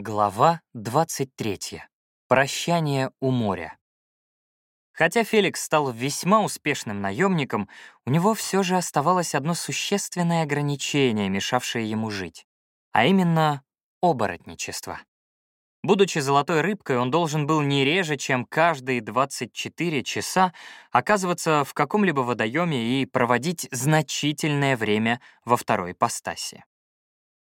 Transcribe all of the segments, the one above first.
Глава 23. Прощание у моря. Хотя Феликс стал весьма успешным наемником, у него все же оставалось одно существенное ограничение, мешавшее ему жить, а именно оборотничество. Будучи золотой рыбкой, он должен был не реже, чем каждые 24 часа оказываться в каком-либо водоеме и проводить значительное время во второй ипостаси.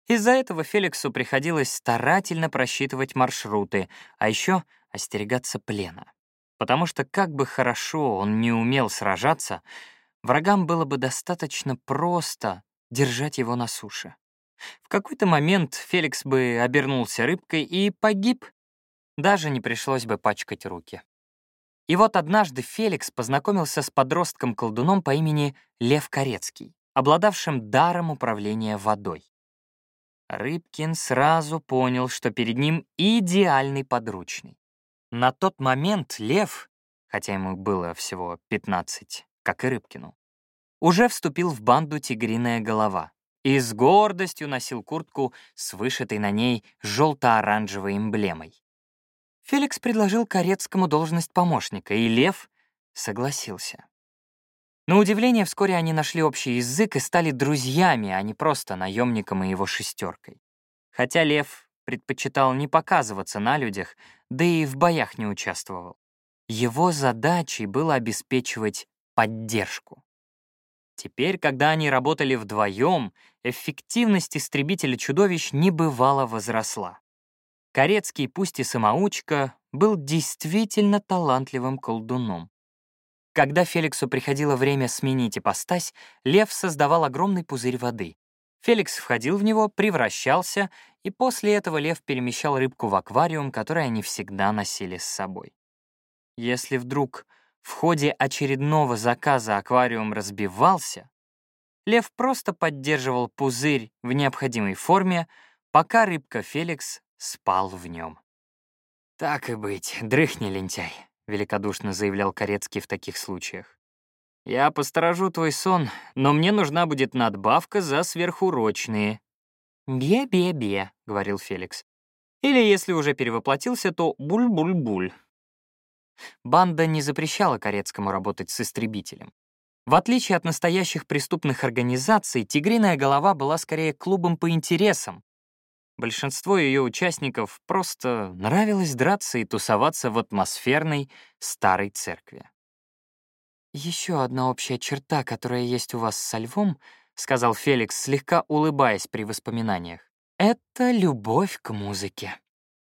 Из-за этого Феликсу приходилось старательно просчитывать маршруты, а еще остерегаться плена. Потому что как бы хорошо он не умел сражаться, врагам было бы достаточно просто держать его на суше. В какой-то момент Феликс бы обернулся рыбкой и погиб. Даже не пришлось бы пачкать руки. И вот однажды Феликс познакомился с подростком-колдуном по имени Лев Корецкий, обладавшим даром управления водой. Рыбкин сразу понял, что перед ним идеальный подручный. На тот момент Лев, хотя ему было всего 15, как и Рыбкину, уже вступил в банду «Тигриная голова» и с гордостью носил куртку с вышитой на ней желто-оранжевой эмблемой. Феликс предложил Корецкому должность помощника, и Лев согласился. На удивление, вскоре они нашли общий язык и стали друзьями, а не просто наемником и его шестеркой. Хотя Лев предпочитал не показываться на людях, да и в боях не участвовал. Его задачей было обеспечивать поддержку. Теперь, когда они работали вдвоем, эффективность истребителя чудовищ небывало возросла. Корецкий, пусть и самоучка, был действительно талантливым колдуном. Когда Феликсу приходило время сменить ипостась, лев создавал огромный пузырь воды. Феликс входил в него, превращался, и после этого лев перемещал рыбку в аквариум, который они всегда носили с собой. Если вдруг в ходе очередного заказа аквариум разбивался, лев просто поддерживал пузырь в необходимой форме, пока рыбка Феликс спал в нем. «Так и быть, дрыхни, лентяй», великодушно заявлял Корецкий в таких случаях. «Я посторожу твой сон, но мне нужна будет надбавка за сверхурочные». «Бе-бе-бе», — говорил Феликс. «Или, если уже перевоплотился, то буль-буль-буль». Банда не запрещала Корецкому работать с истребителем. В отличие от настоящих преступных организаций, «Тигриная голова» была скорее клубом по интересам, Большинство ее участников просто нравилось драться и тусоваться в атмосферной старой церкви. «Еще одна общая черта, которая есть у вас со львом», — сказал Феликс, слегка улыбаясь при воспоминаниях, — «это любовь к музыке».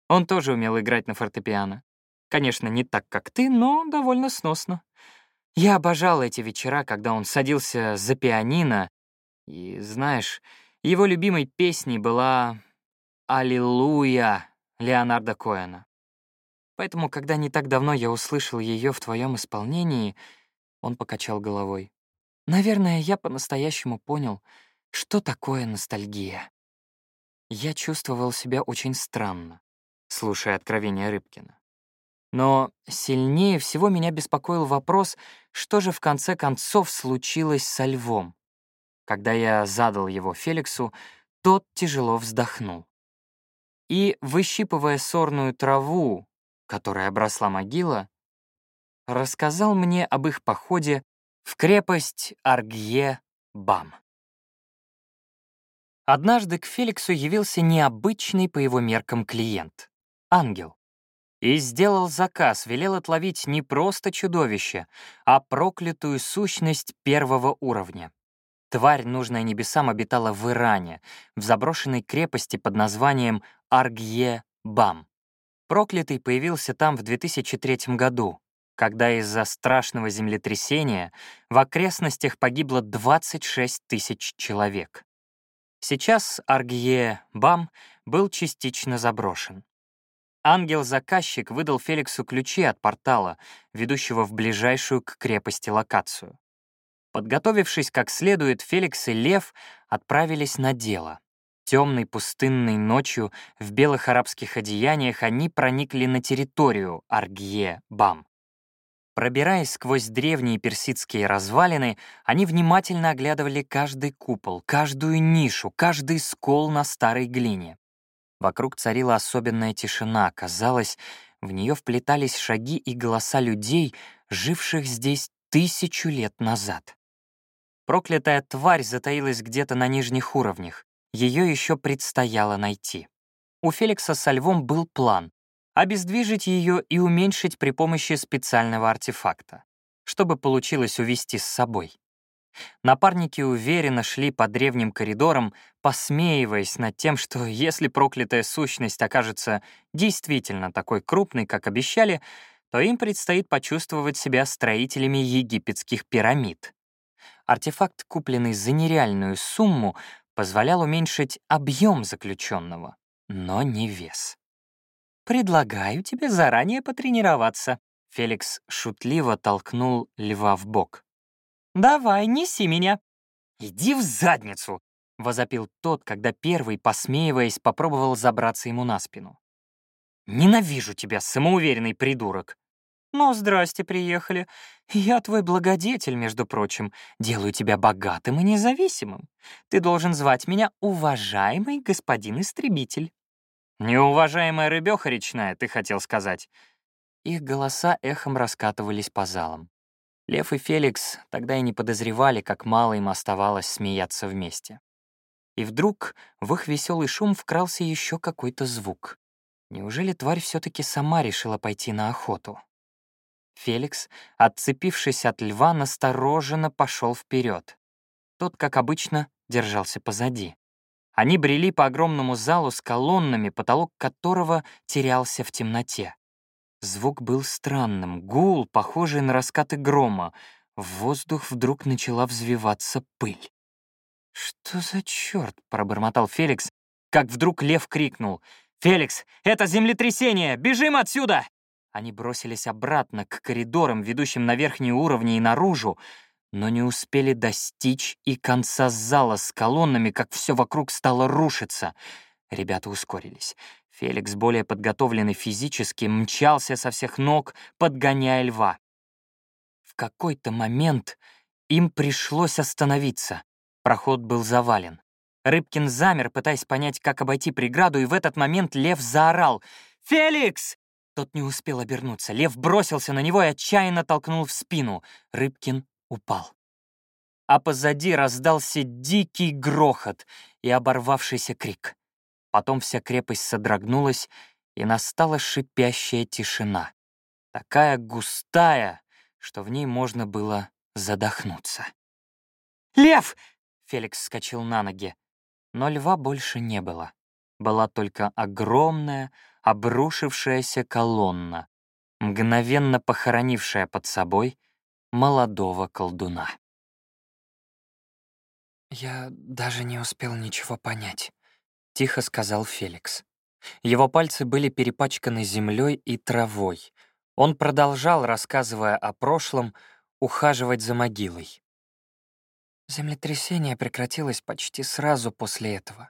Он тоже умел играть на фортепиано. Конечно, не так, как ты, но довольно сносно. Я обожал эти вечера, когда он садился за пианино, и, знаешь, его любимой песней была «Аллилуйя» Леонарда Коэна. Поэтому, когда не так давно я услышал ее в твоем исполнении, он покачал головой. Наверное, я по-настоящему понял, что такое ностальгия. Я чувствовал себя очень странно, слушая откровения Рыбкина. Но сильнее всего меня беспокоил вопрос, что же в конце концов случилось со львом. Когда я задал его Феликсу, тот тяжело вздохнул и, выщипывая сорную траву, которой обросла могила, рассказал мне об их походе в крепость Аргье-Бам. Однажды к Феликсу явился необычный по его меркам клиент — ангел. И сделал заказ, велел отловить не просто чудовище, а проклятую сущность первого уровня. Тварь, нужная небесам, обитала в Иране, в заброшенной крепости под названием Аргье-Бам. Проклятый появился там в 2003 году, когда из-за страшного землетрясения в окрестностях погибло 26 тысяч человек. Сейчас Аргье-Бам был частично заброшен. Ангел-заказчик выдал Феликсу ключи от портала, ведущего в ближайшую к крепости локацию. Подготовившись как следует, Феликс и Лев отправились на дело. Темной пустынной ночью в белых арабских одеяниях они проникли на территорию Аргье-Бам. Пробираясь сквозь древние персидские развалины, они внимательно оглядывали каждый купол, каждую нишу, каждый скол на старой глине. Вокруг царила особенная тишина. Казалось, в нее вплетались шаги и голоса людей, живших здесь тысячу лет назад. Проклятая тварь затаилась где-то на нижних уровнях. Ее еще предстояло найти. У Феликса со львом был план — обездвижить ее и уменьшить при помощи специального артефакта, чтобы получилось увести с собой. Напарники уверенно шли по древним коридорам, посмеиваясь над тем, что если проклятая сущность окажется действительно такой крупной, как обещали, то им предстоит почувствовать себя строителями египетских пирамид. Артефакт, купленный за нереальную сумму, позволял уменьшить объем заключенного, но не вес. «Предлагаю тебе заранее потренироваться», — Феликс шутливо толкнул льва в бок. «Давай, неси меня». «Иди в задницу!» — возопил тот, когда первый, посмеиваясь, попробовал забраться ему на спину. «Ненавижу тебя, самоуверенный придурок!» «Ну, здрасте, приехали. Я твой благодетель, между прочим. Делаю тебя богатым и независимым. Ты должен звать меня уважаемый господин истребитель». «Неуважаемая рыбёха речная, ты хотел сказать». Их голоса эхом раскатывались по залам. Лев и Феликс тогда и не подозревали, как мало им оставалось смеяться вместе. И вдруг в их веселый шум вкрался еще какой-то звук. Неужели тварь все таки сама решила пойти на охоту? Феликс, отцепившись от льва, настороженно пошел вперед. Тот, как обычно, держался позади. Они брели по огромному залу с колоннами, потолок которого терялся в темноте. Звук был странным, гул, похожий на раскаты грома. В воздух вдруг начала взвиваться пыль. «Что за черт?» — пробормотал Феликс, как вдруг лев крикнул. «Феликс, это землетрясение! Бежим отсюда!» Они бросились обратно к коридорам, ведущим на верхние уровни и наружу, но не успели достичь и конца зала с колоннами, как все вокруг стало рушиться. Ребята ускорились. Феликс, более подготовленный физически, мчался со всех ног, подгоняя льва. В какой-то момент им пришлось остановиться. Проход был завален. Рыбкин замер, пытаясь понять, как обойти преграду, и в этот момент лев заорал «Феликс!». Тот не успел обернуться. Лев бросился на него и отчаянно толкнул в спину. Рыбкин упал. А позади раздался дикий грохот и оборвавшийся крик. Потом вся крепость содрогнулась, и настала шипящая тишина. Такая густая, что в ней можно было задохнуться. «Лев!» — Феликс вскочил на ноги. Но льва больше не было. Была только огромная, обрушившаяся колонна, мгновенно похоронившая под собой молодого колдуна. «Я даже не успел ничего понять», — тихо сказал Феликс. Его пальцы были перепачканы землей и травой. Он продолжал, рассказывая о прошлом, ухаживать за могилой. Землетрясение прекратилось почти сразу после этого.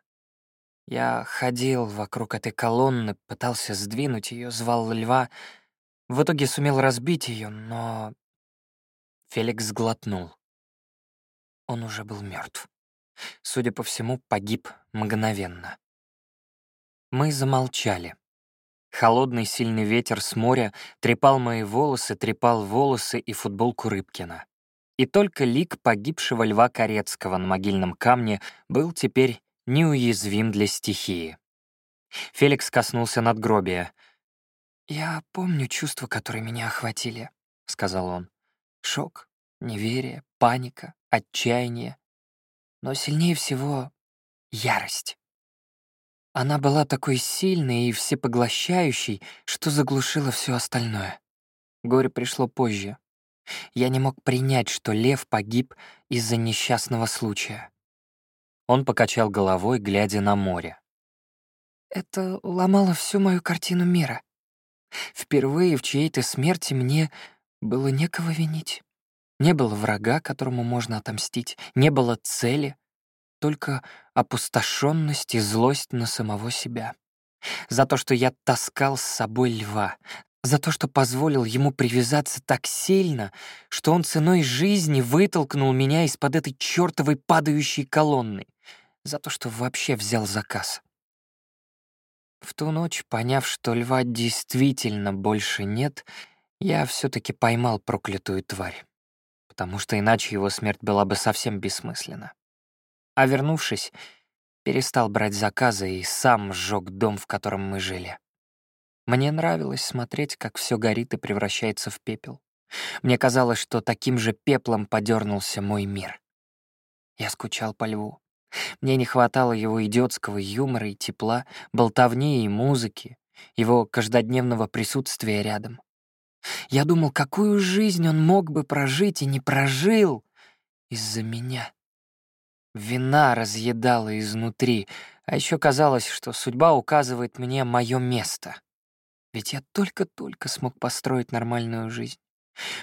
Я ходил вокруг этой колонны, пытался сдвинуть ее, звал льва. В итоге сумел разбить ее, но... Феликс сглотнул. Он уже был мертв судя по всему, погиб мгновенно. Мы замолчали. Холодный сильный ветер с моря трепал мои волосы, трепал волосы и футболку Рыбкина. И только лик погибшего Льва Корецкого на могильном камне был теперь неуязвим для стихии. Феликс коснулся надгробия. «Я помню чувства, которые меня охватили», — сказал он. «Шок, неверие, паника, отчаяние, но сильнее всего — ярость. Она была такой сильной и всепоглощающей, что заглушила все остальное. Горе пришло позже. Я не мог принять, что лев погиб из-за несчастного случая. Он покачал головой, глядя на море. Это ломало всю мою картину мира. Впервые в чьей-то смерти мне было некого винить. Не было врага, которому можно отомстить, не было цели, только опустошенность и злость на самого себя. За то, что я таскал с собой льва, за то, что позволил ему привязаться так сильно, что он ценой жизни вытолкнул меня из-под этой чертовой падающей колонны, за то, что вообще взял заказ. В ту ночь, поняв, что льва действительно больше нет, я все таки поймал проклятую тварь, потому что иначе его смерть была бы совсем бессмысленна. А вернувшись, перестал брать заказы и сам сжег дом, в котором мы жили. Мне нравилось смотреть, как все горит и превращается в пепел. Мне казалось, что таким же пеплом подернулся мой мир. Я скучал по льву. Мне не хватало его идиотского юмора и тепла, болтовни и музыки, его каждодневного присутствия рядом. Я думал, какую жизнь он мог бы прожить и не прожил из-за меня. Вина разъедала изнутри, а еще казалось, что судьба указывает мне мое место. Ведь я только-только смог построить нормальную жизнь.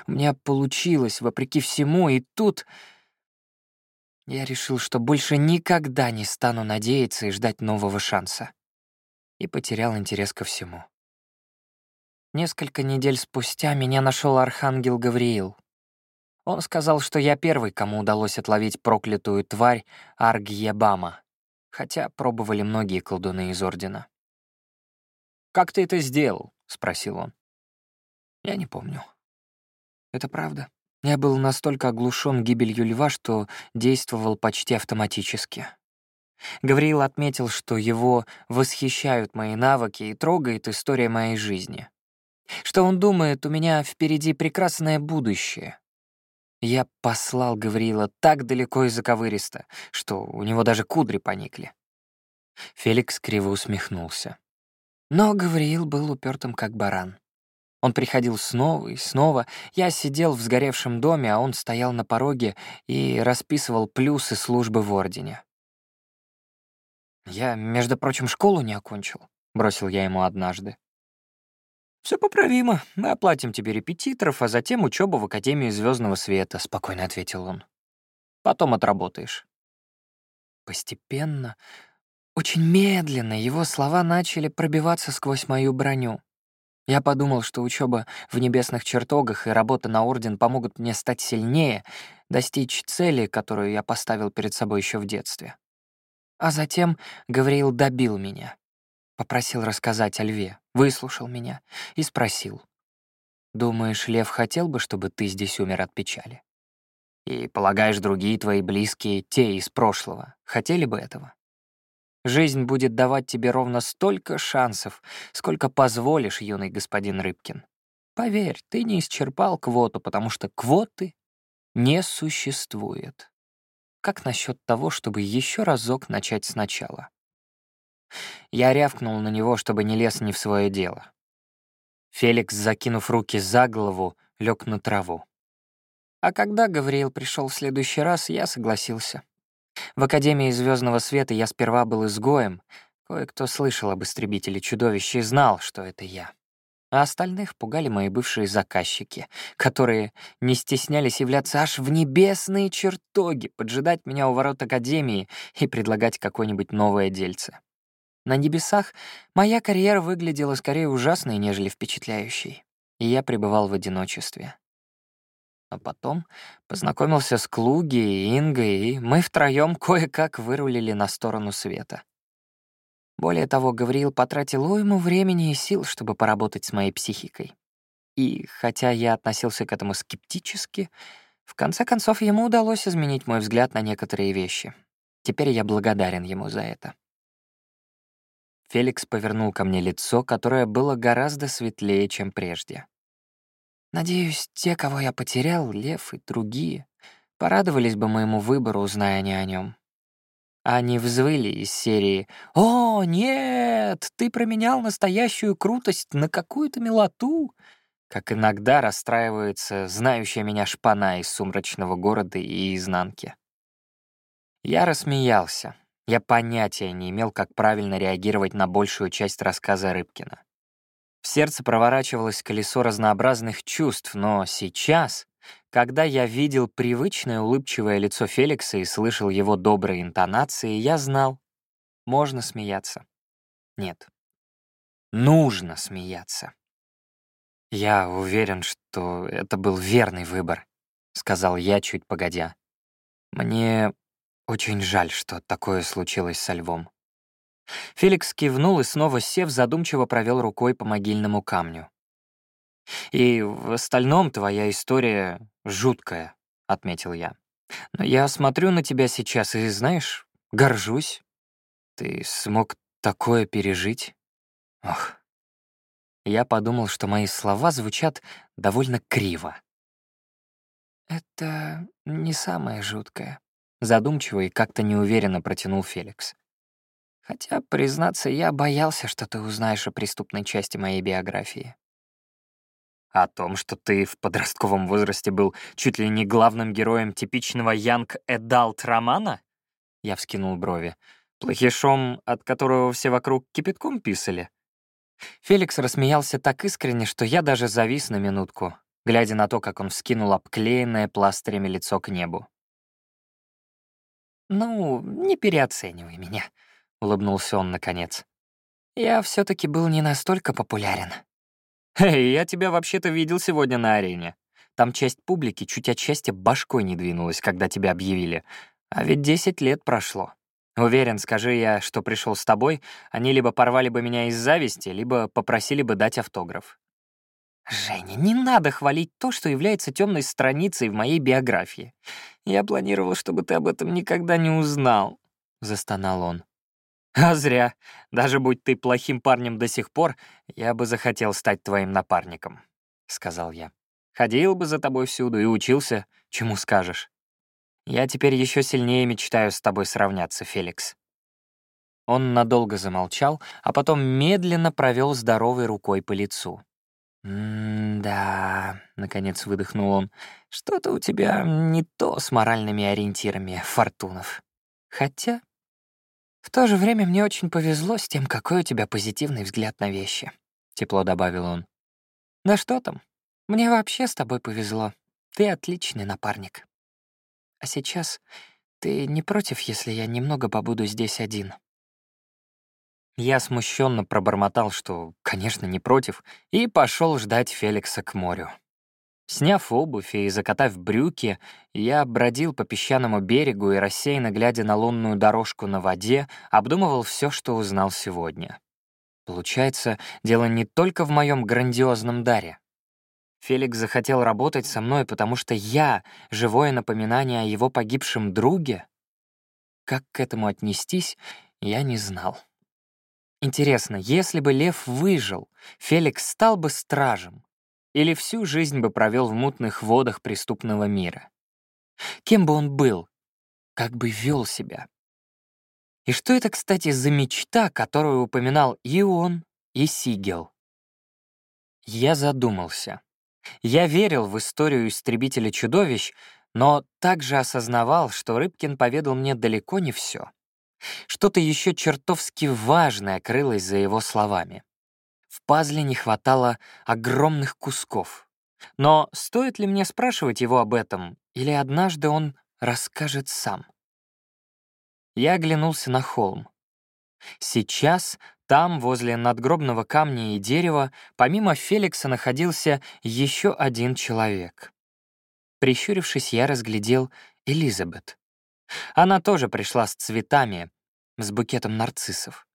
У меня получилось, вопреки всему, и тут я решил, что больше никогда не стану надеяться и ждать нового шанса. И потерял интерес ко всему. Несколько недель спустя меня нашел архангел Гавриил. Он сказал, что я первый, кому удалось отловить проклятую тварь Аргьебама, хотя пробовали многие колдуны из Ордена. «Как ты это сделал?» — спросил он. «Я не помню. Это правда. Я был настолько оглушен гибелью льва, что действовал почти автоматически. Гавриил отметил, что его восхищают мои навыки и трогает история моей жизни. Что он думает, у меня впереди прекрасное будущее. Я послал Гавриила так далеко и заковыристо, что у него даже кудри поникли. Феликс криво усмехнулся. Но Гавриил был упертым как баран. Он приходил снова и снова. Я сидел в сгоревшем доме, а он стоял на пороге и расписывал плюсы службы в Ордене. «Я, между прочим, школу не окончил», — бросил я ему однажды. Все поправимо. Мы оплатим тебе репетиторов, а затем учебу в Академии Звездного Света», — спокойно ответил он. «Потом отработаешь». Постепенно, очень медленно его слова начали пробиваться сквозь мою броню. Я подумал, что учеба в небесных чертогах и работа на Орден помогут мне стать сильнее, достичь цели, которую я поставил перед собой еще в детстве. А затем Гавриил добил меня. Попросил рассказать о льве, выслушал меня и спросил. «Думаешь, лев хотел бы, чтобы ты здесь умер от печали? И полагаешь, другие твои близкие, те из прошлого, хотели бы этого? Жизнь будет давать тебе ровно столько шансов, сколько позволишь, юный господин Рыбкин. Поверь, ты не исчерпал квоту, потому что квоты не существует. Как насчет того, чтобы еще разок начать сначала? Я рявкнул на него, чтобы не лез не в свое дело. Феликс, закинув руки за голову, лег на траву. А когда Гавриил пришел в следующий раз, я согласился. В Академии Звездного Света я сперва был изгоем. Кое-кто слышал об истребителе чудовища и знал, что это я. А остальных пугали мои бывшие заказчики, которые не стеснялись являться аж в небесные чертоги, поджидать меня у ворот Академии и предлагать какое-нибудь новое дельце. На небесах моя карьера выглядела скорее ужасной, нежели впечатляющей, и я пребывал в одиночестве. А потом познакомился с Клуги и Ингой, и мы втроем кое-как вырулили на сторону света. Более того, Гавриил потратил уйму времени и сил, чтобы поработать с моей психикой. И хотя я относился к этому скептически, в конце концов ему удалось изменить мой взгляд на некоторые вещи. Теперь я благодарен ему за это. Феликс повернул ко мне лицо, которое было гораздо светлее, чем прежде. Надеюсь, те, кого я потерял, Лев и другие, порадовались бы моему выбору, узная они о нем. Они взвыли из серии «О, нет, ты променял настоящую крутость на какую-то милоту», как иногда расстраивается знающая меня шпана из сумрачного города и изнанки. Я рассмеялся. Я понятия не имел, как правильно реагировать на большую часть рассказа Рыбкина. В сердце проворачивалось колесо разнообразных чувств, но сейчас, когда я видел привычное улыбчивое лицо Феликса и слышал его добрые интонации, я знал, можно смеяться. Нет, нужно смеяться. «Я уверен, что это был верный выбор», — сказал я чуть погодя. «Мне очень жаль, что такое случилось со львом. Феликс кивнул и снова сев, задумчиво провел рукой по могильному камню. «И в остальном твоя история жуткая», — отметил я. «Но я смотрю на тебя сейчас и, знаешь, горжусь. Ты смог такое пережить? Ох». Я подумал, что мои слова звучат довольно криво. «Это не самое жуткое», — задумчиво и как-то неуверенно протянул Феликс. «Хотя, признаться, я боялся, что ты узнаешь о преступной части моей биографии». О том, что ты в подростковом возрасте был чуть ли не главным героем типичного Young Adult романа? Я вскинул брови. Плохишом, от которого все вокруг кипятком писали? Феликс рассмеялся так искренне, что я даже завис на минутку, глядя на то, как он вскинул обклеенное пластырями лицо к небу. «Ну, не переоценивай меня», — улыбнулся он наконец. «Я все таки был не настолько популярен». «Эй, я тебя вообще-то видел сегодня на арене. Там часть публики чуть от счастья башкой не двинулась, когда тебя объявили. А ведь 10 лет прошло. Уверен, скажи я, что пришел с тобой, они либо порвали бы меня из зависти, либо попросили бы дать автограф». «Женя, не надо хвалить то, что является темной страницей в моей биографии. Я планировал, чтобы ты об этом никогда не узнал», — застонал он. «А зря. Даже будь ты плохим парнем до сих пор, я бы захотел стать твоим напарником», — сказал я. «Ходил бы за тобой всюду и учился, чему скажешь. Я теперь еще сильнее мечтаю с тобой сравняться, Феликс». Он надолго замолчал, а потом медленно провел здоровой рукой по лицу. «М-да», — наконец выдохнул он, — «что-то у тебя не то с моральными ориентирами, Фортунов. Хотя «В то же время мне очень повезло с тем, какой у тебя позитивный взгляд на вещи», — тепло добавил он. «Да что там, мне вообще с тобой повезло. Ты отличный напарник. А сейчас ты не против, если я немного побуду здесь один?» Я смущенно пробормотал, что, конечно, не против, и пошел ждать Феликса к морю. Сняв обувь и закатав брюки, я бродил по песчаному берегу и, рассеянно глядя на лунную дорожку на воде, обдумывал все, что узнал сегодня. Получается, дело не только в моем грандиозном даре. Феликс захотел работать со мной, потому что я — живое напоминание о его погибшем друге? Как к этому отнестись, я не знал. Интересно, если бы Лев выжил, Феликс стал бы стражем, или всю жизнь бы провел в мутных водах преступного мира. Кем бы он был? Как бы вел себя? И что это, кстати, за мечта, которую упоминал и он, и Сигел? Я задумался. Я верил в историю истребителя чудовищ, но также осознавал, что Рыбкин поведал мне далеко не все. Что-то еще чертовски важное крылось за его словами. В пазле не хватало огромных кусков. Но стоит ли мне спрашивать его об этом, или однажды он расскажет сам? Я оглянулся на холм. Сейчас там, возле надгробного камня и дерева, помимо Феликса находился еще один человек. Прищурившись, я разглядел Элизабет. Она тоже пришла с цветами, с букетом нарциссов.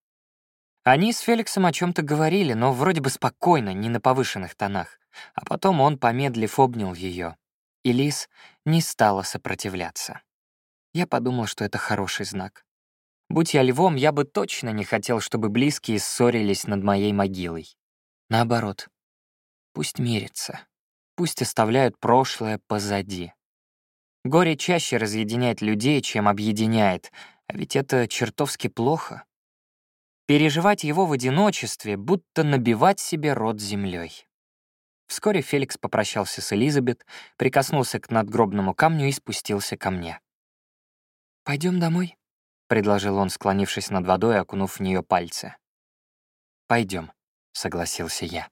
Они с Феликсом о чем то говорили, но вроде бы спокойно, не на повышенных тонах. А потом он, помедлив, обнял ее, и Лис не стала сопротивляться. Я подумал, что это хороший знак. Будь я львом, я бы точно не хотел, чтобы близкие ссорились над моей могилой. Наоборот, пусть мирятся, пусть оставляют прошлое позади. Горе чаще разъединяет людей, чем объединяет, а ведь это чертовски плохо. Переживать его в одиночестве, будто набивать себе рот землей. Вскоре Феликс попрощался с Элизабет, прикоснулся к надгробному камню и спустился ко мне. Пойдем домой?» — предложил он, склонившись над водой, окунув в нее пальцы. Пойдем, согласился я.